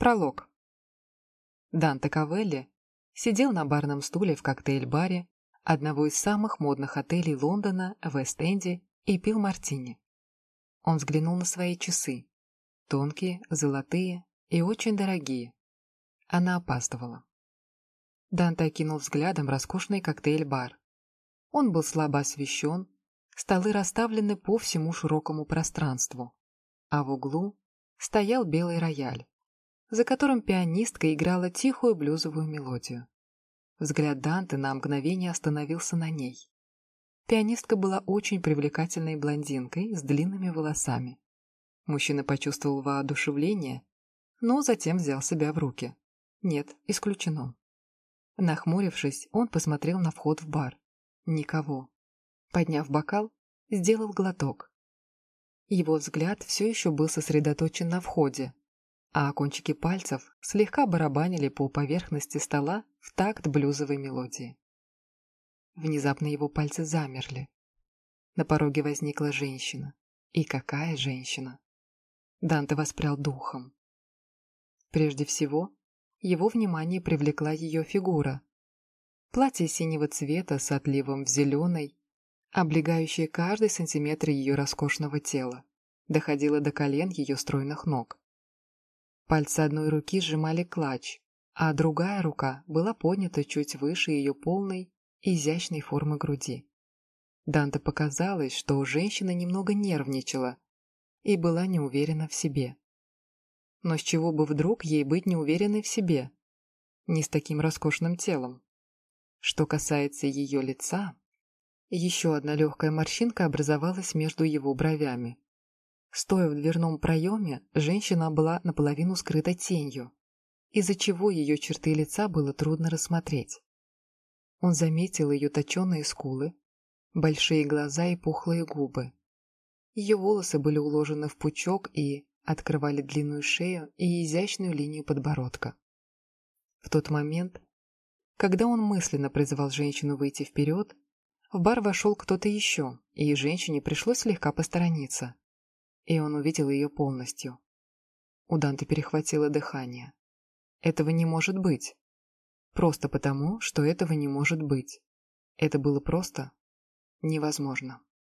Пролог. Данте Кавелли сидел на барном стуле в коктейль-баре одного из самых модных отелей Лондона в Эст-Энде и пил мартини. Он взглянул на свои часы. Тонкие, золотые и очень дорогие. Она опаздывала. Данте окинул взглядом роскошный коктейль-бар. Он был слабо освещен, столы расставлены по всему широкому пространству, а в углу стоял белый рояль за которым пианистка играла тихую блюзовую мелодию. Взгляд Данте на мгновение остановился на ней. Пианистка была очень привлекательной блондинкой с длинными волосами. Мужчина почувствовал воодушевление, но затем взял себя в руки. Нет, исключено. Нахмурившись, он посмотрел на вход в бар. Никого. Подняв бокал, сделал глоток. Его взгляд все еще был сосредоточен на входе, а кончики пальцев слегка барабанили по поверхности стола в такт блюзовой мелодии. Внезапно его пальцы замерли. На пороге возникла женщина. И какая женщина! Данте воспрял духом. Прежде всего, его внимание привлекла ее фигура. Платье синего цвета с отливом в зеленый, облегающее каждый сантиметр ее роскошного тела, доходило до колен ее стройных ног. Пальцы одной руки сжимали клатч, а другая рука была поднята чуть выше ее полной, изящной формы груди. Данте показалось, что женщина немного нервничала и была неуверена в себе. Но с чего бы вдруг ей быть неуверенной в себе? Не с таким роскошным телом. Что касается ее лица, еще одна легкая морщинка образовалась между его бровями. Стоя в дверном проеме, женщина была наполовину скрыта тенью, из-за чего ее черты лица было трудно рассмотреть. Он заметил ее точеные скулы, большие глаза и пухлые губы. Ее волосы были уложены в пучок и открывали длинную шею и изящную линию подбородка. В тот момент, когда он мысленно призывал женщину выйти вперед, в бар вошел кто-то еще, и женщине пришлось слегка посторониться и он увидел ее полностью. У Данте перехватило дыхание. Этого не может быть. Просто потому, что этого не может быть. Это было просто невозможно.